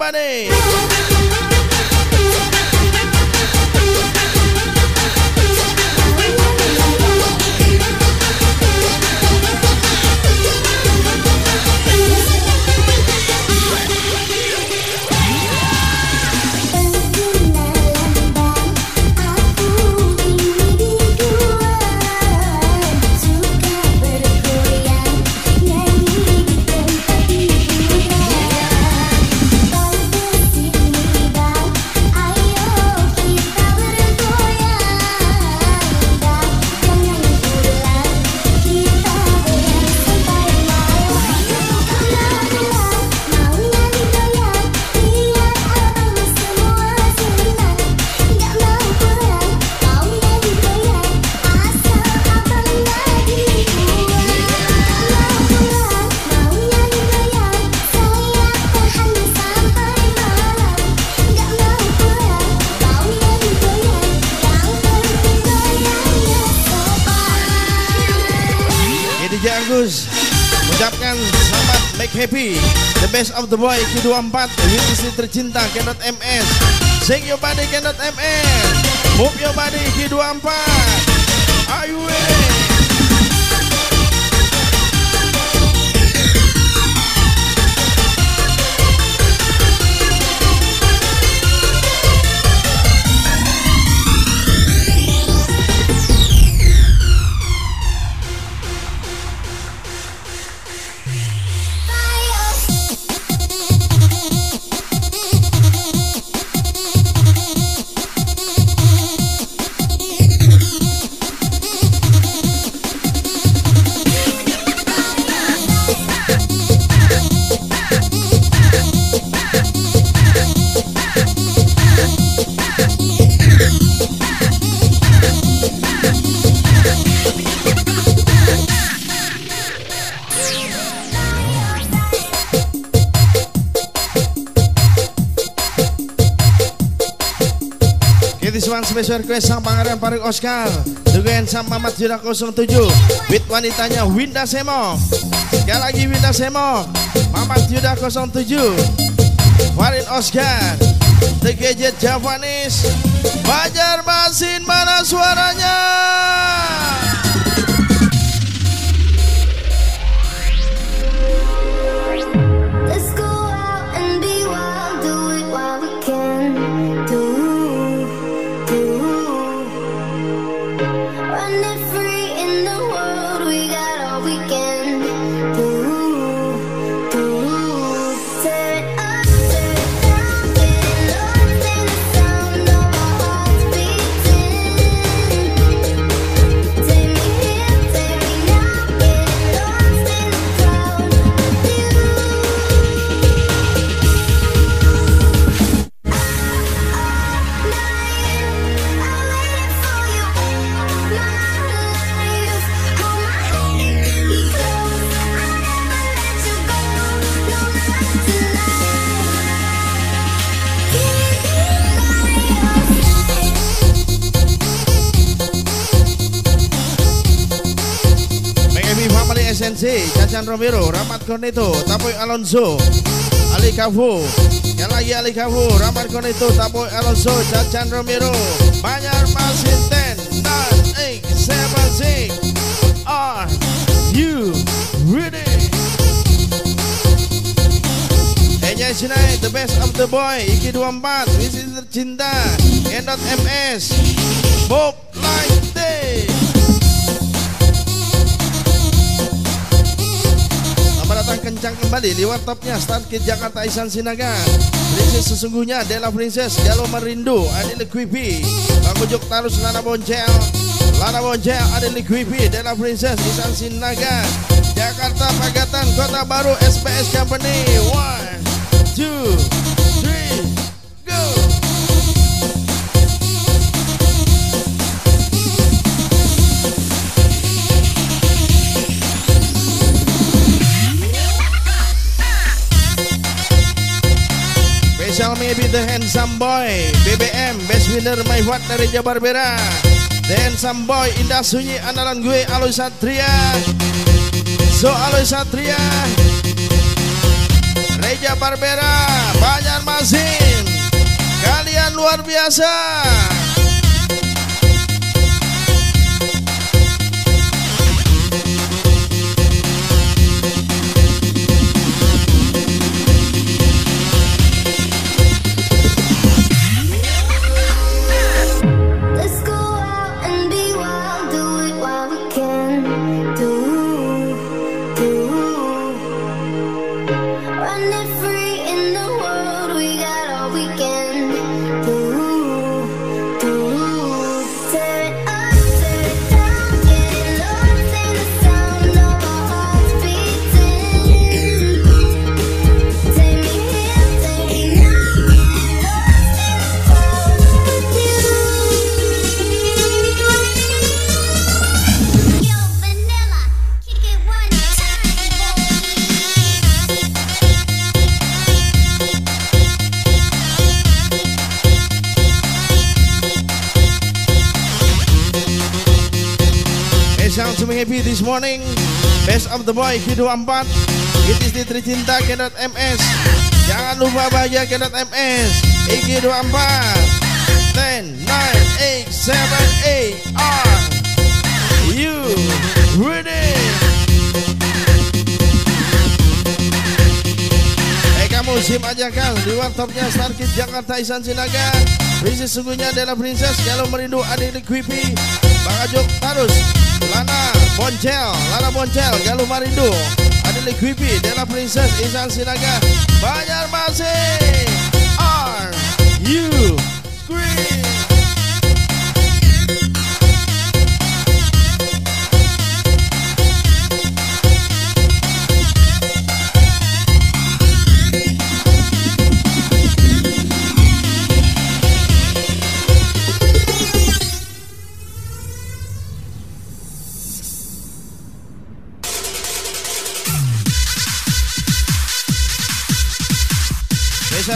A: Best of the boy Q24 With istri tercinta Cannot MS Sing your body Cannot MS Move your body Q24 Are you ready? One special request sang pangeran Parik Oscar. Dugaan sang Mamat Jura 07 With wanitanya Winda Semo. Sekali lagi Winda Semo. Mamat Yuda 07 Farid Oscar. The Gadget Bajar Basin mana suaranya SNC, Cacan Romero, Ramat Corneto, Tapoy Alonso, Ali Kafu, yang lagi Ali Kafu, Ramat Corneto, Tapoy Alonso, Cacan Romero, Masin 10, 9, 8, 7, 6, Are you ready? Enya Sinai, the best of the boy, Iki 24, Visi tercinta, N.MS, Bob Like Day. Kencang kembali di wartopnya Start Kid Jakarta Isan Sinaga. Princess sesungguhnya Della Princess Jalo Merindu Adil Quipi Bang Tarus Lana Boncel. Lana Boncel Adil Quipi Della Princess Isan Sinaga. Jakarta Pagatan Kota Baru SPS Company. One Two Maybe the handsome boy BBM best winner my heart dari Jabar Bera The handsome boy indah sunyi andalan gue Aloy Satria. So Aloy Satria. Reja Barbera Banjarmasin. Kalian luar biasa happy this morning. Best of the boy Q24 Istri tercinta Kedot MS Jangan lupa bahagia Kedot MS IG 24 10, 9, 8, 7, 8 Are you ready? Eh kamu sim aja kang. Di wartopnya Starkid Jakarta Isan Sinaga. Princess sungguhnya adalah princess kalau merindu adik Quippy Bang Ajok Tarus Lana Boncel Lana Boncel Galuh Marindu Adelik Wipi Dela Princess Isan Sinaga Banjarmasin Are you scream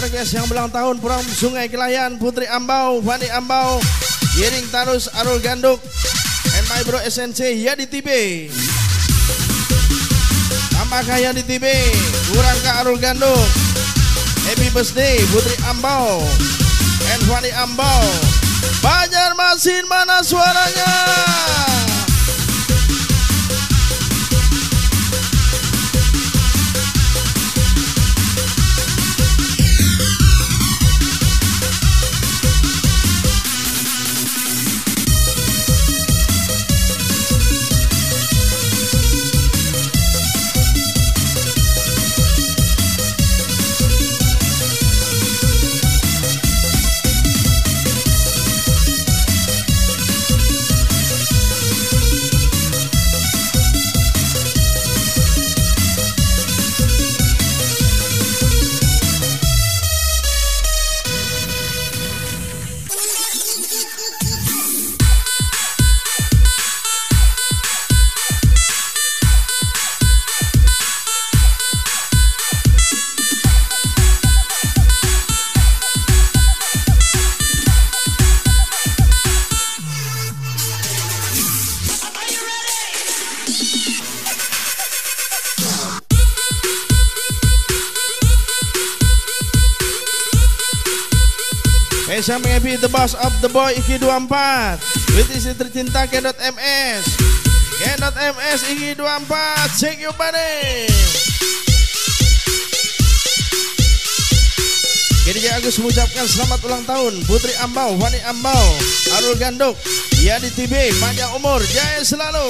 A: Request yang belang tahun Puram Sungai Kelayan Putri Ambau Fani Ambau Giring Tarus Arul Ganduk And my bro SNC Yadi Tibe Tambah kaya di Tibe Kurang ke Arul Ganduk. Happy birthday Putri Ambau And Fani Ambau. Banjarmasin mana suaranya Spesial menghappy the boss of the boy Iki 24 With istri tercinta K.MS K.MS Iki 24 Shake your body. Kini Agus mengucapkan selamat ulang tahun. Putri Ambau, Fani Ambau, Arul Ganduk, Yadi Tibe, panjang umur, jaya selalu.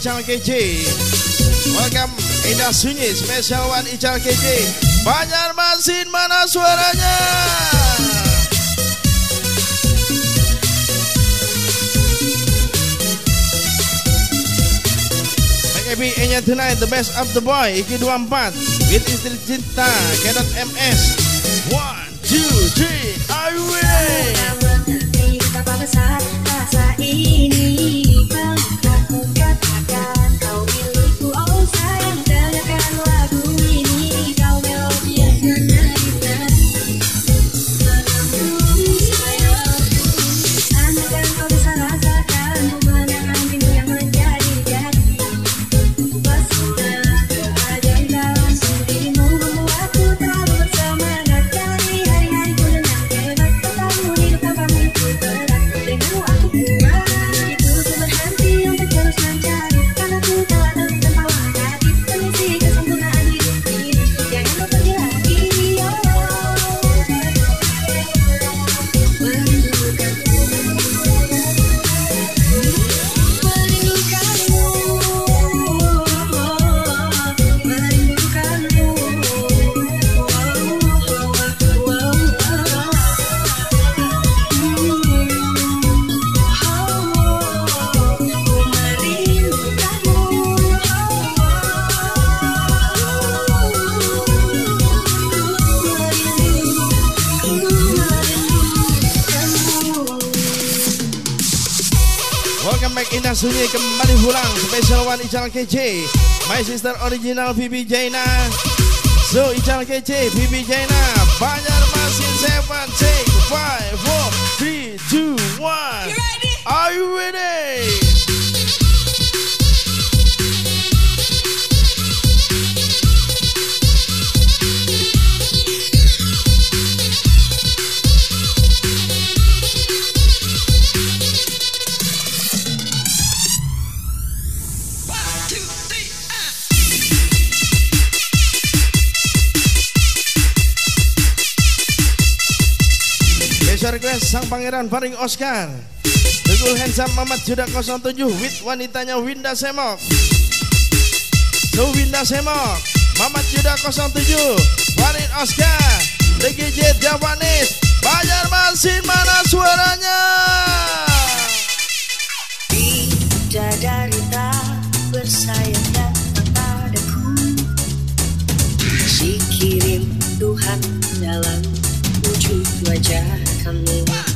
A: Ical KJ Welcome Indah Sunyi spesial One Ical KJ Banjarmasin mana suaranya? Mengepi Enya Tonight The Best of the Boy Iki 24 With istri cinta Kedot MS One, two, three Are you Sunyi kembali pulang Special One Ical KC My Sister Original Bibi Jaina. So Ical KC Bibi Jaina. Banjarmasin 7 6 5 4 3 2 1 Are you ready? Request sang pangeran Faring Oscar. Tegul Handsome Mamat Juda 07 With wanitanya Winda Semok. So Winda Semok Mamat Juda 07 Faring Oscar. DGJ Jawanis Banjarmasin mana suaranya?
F: Bidadari tak Tuhan dalam wajah kamu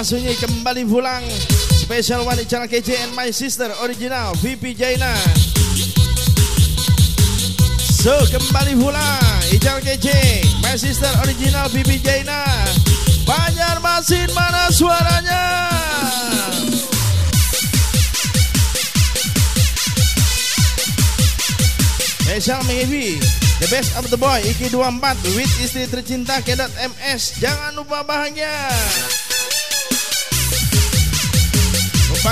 F: Indah
A: Sunyi kembali pulang. Special one Ical KJ and my sister original VP Jaina. So kembali pulang. Ical KJ My sister original VP Jaina. Banjarmasin mana suaranya? Special mengibi The best of the boy Iki 24 With istri tercinta Kedat MS Jangan lupa bahagia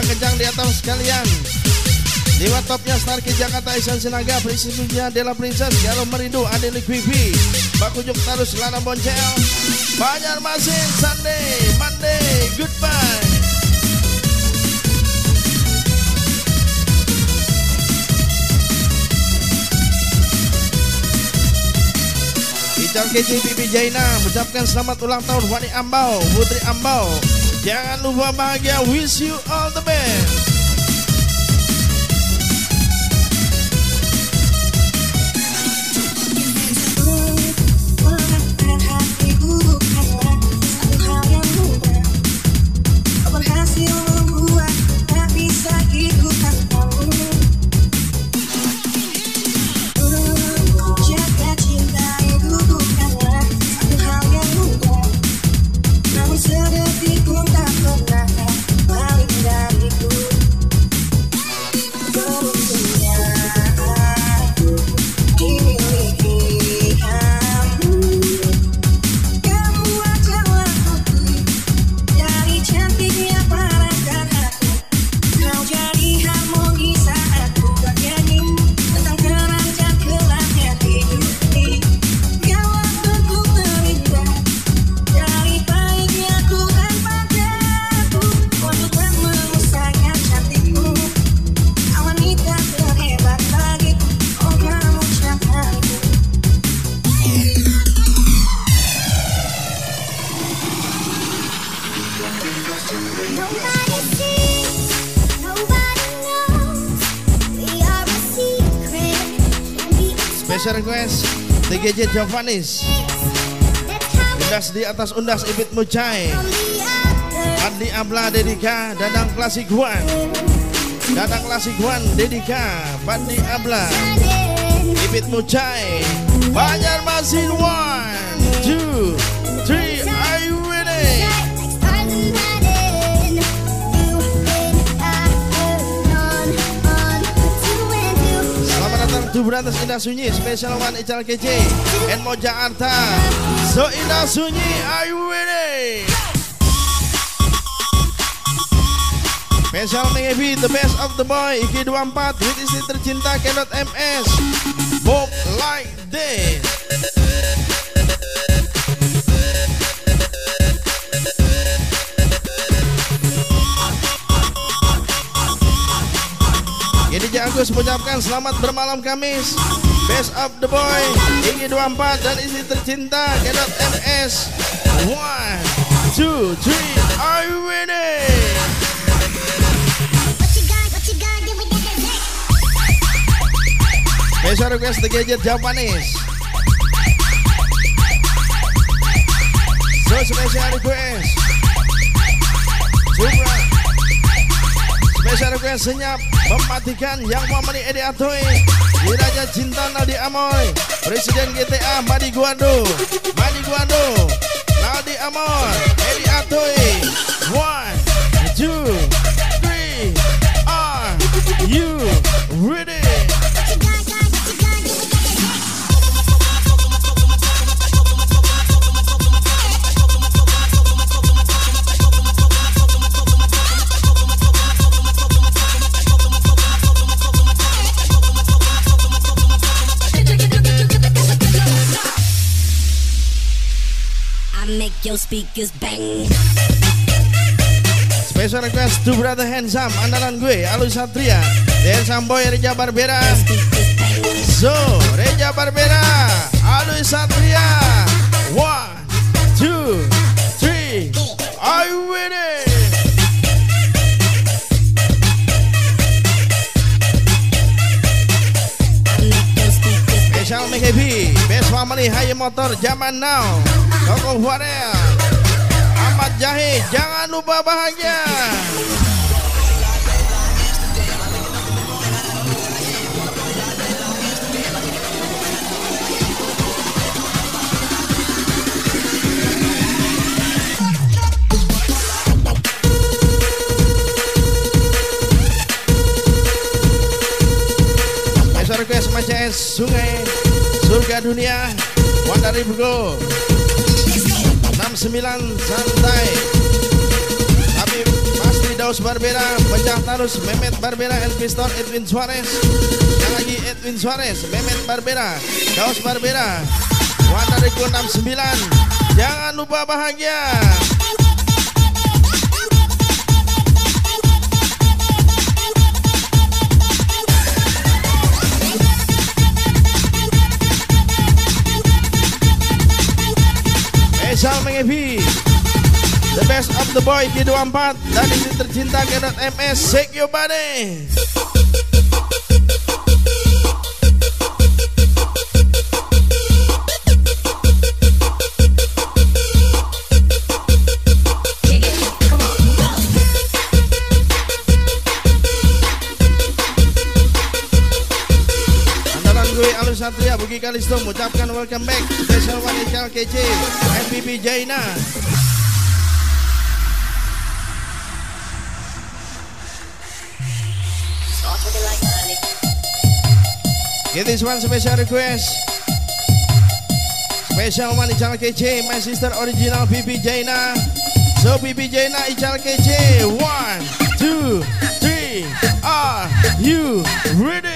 A: Kencang di atas sekalian. Lewat topnya Star ke Jakarta Isan Sinaga Princess Lucia Della Princess Galo Merindu Adelik Vivi Bakujuk Tarus Lana Boncel Banjarmasin Sunday Monday Goodbye. Ical KC Bibi Jaina Mengucapkan selamat ulang tahun Wani Ambau Putri Ambau Jangan lupa bahagia Wish you all the best TGJ Javanis Undas di atas undas Ibit
C: other.
A: Adi Abla Dedika Dadang Klasik One Dadang Klasik One Dedika Bandi Abla. Ibit Mucai Banjarmasin One Two Berantas Indah Sunyi Special One Ical Kece And Moja Arta. So Indah Sunyi Are you ready? Special Mengebi The best of the boy Iki 24 With istri tercinta Kenot MS Bob like this Agus mengucapkan selamat bermalam Kamis. Best of the boy Iki 24 dan istri tercinta Kenot MS One, two, three Are you ready? Special request the gadget Japanese So special request. Supra Special request senyap Mematikan yang memani Edi Atoy. Diraja Cinta Naldi Amoy. Presiden GTA Madi Guando Madi Guando Naldi Amoy. Edi Atoy. One Two Three Are you ready?
G: Speakers bang.
A: Special request to brother handsome andalan gue Alus Satria dan Samboy Reja Barbera. So Reja Barbera Alus Satria High motor zaman now. Koko Farel Ahmad Jahid Jangan lupa bahagia. Request Maca Sungai Surga Dunia Wandari Bugo 69 Santai. Habib Pasti Daus Barbera Pecah Tarus Mehmet Barbera Elvistor Edwin Suarez. Yang lagi Edwin Suarez Mehmet Barbera Daus Barbera. Wandari Bugo 69 Jangan lupa bahagia Special mengepi The best of the boy G24 Dan istri tercinta Genot MS Shake your body Satria Bugi Kalisto Mengucapkan welcome back. Special one Ical KC MVP Jaina. Get this one special request. Special one Ical KC My sister original PP Jaina. So PP Jaina Ical KC One, two, three. Are you ready?